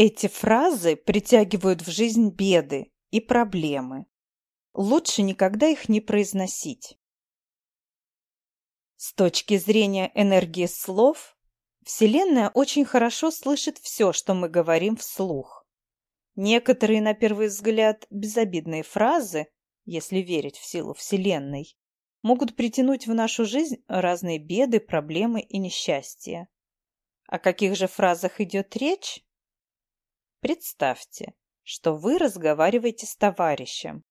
Эти фразы притягивают в жизнь беды и проблемы. Лучше никогда их не произносить. С точки зрения энергии слов, Вселенная очень хорошо слышит все, что мы говорим вслух. Некоторые, на первый взгляд, безобидные фразы, если верить в силу Вселенной, могут притянуть в нашу жизнь разные беды, проблемы и несчастья. О каких же фразах идет речь? Представьте, что вы разговариваете с товарищем,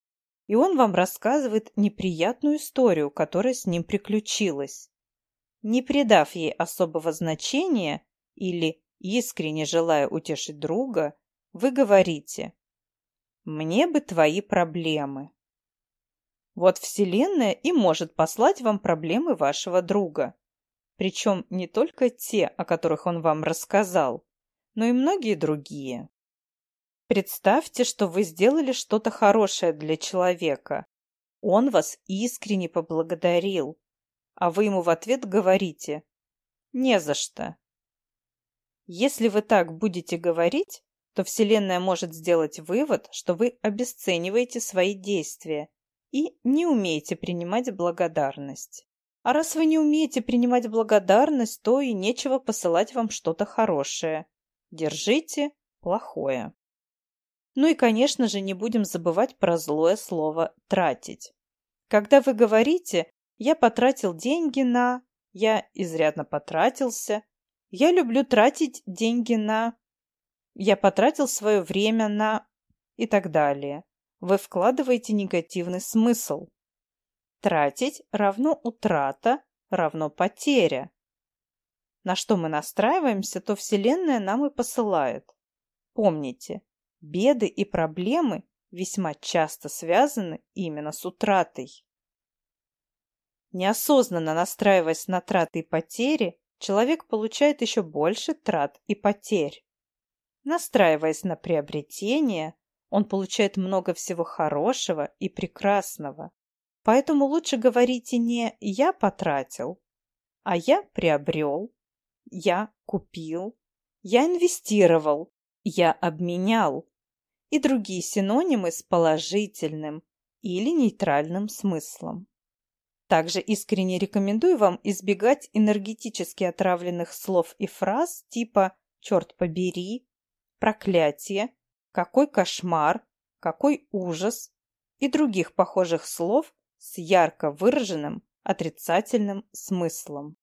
и он вам рассказывает неприятную историю, которая с ним приключилась. Не придав ей особого значения или искренне желая утешить друга, вы говорите «Мне бы твои проблемы». Вот Вселенная и может послать вам проблемы вашего друга. Причем не только те, о которых он вам рассказал, но и многие другие. Представьте, что вы сделали что-то хорошее для человека. Он вас искренне поблагодарил, а вы ему в ответ говорите «Не за что». Если вы так будете говорить, то Вселенная может сделать вывод, что вы обесцениваете свои действия и не умеете принимать благодарность. А раз вы не умеете принимать благодарность, то и нечего посылать вам что-то хорошее. Держите плохое. Ну и, конечно же, не будем забывать про злое слово «тратить». Когда вы говорите «я потратил деньги на…», «я изрядно потратился», «я люблю тратить деньги на…», «я потратил свое время на…» и так далее, вы вкладываете негативный смысл. Тратить равно утрата, равно потеря. На что мы настраиваемся, то Вселенная нам и посылает. Помните, Беды и проблемы весьма часто связаны именно с утратой. Неосознанно настраиваясь на траты и потери, человек получает еще больше трат и потерь. Настраиваясь на приобретение, он получает много всего хорошего и прекрасного. Поэтому лучше говорите не «я потратил», а «я приобрел», «я купил», «я инвестировал», «я обменял» и другие синонимы с положительным или нейтральным смыслом. Также искренне рекомендую вам избегать энергетически отравленных слов и фраз типа «черт побери», «проклятие», «какой кошмар», «какой ужас» и других похожих слов с ярко выраженным отрицательным смыслом.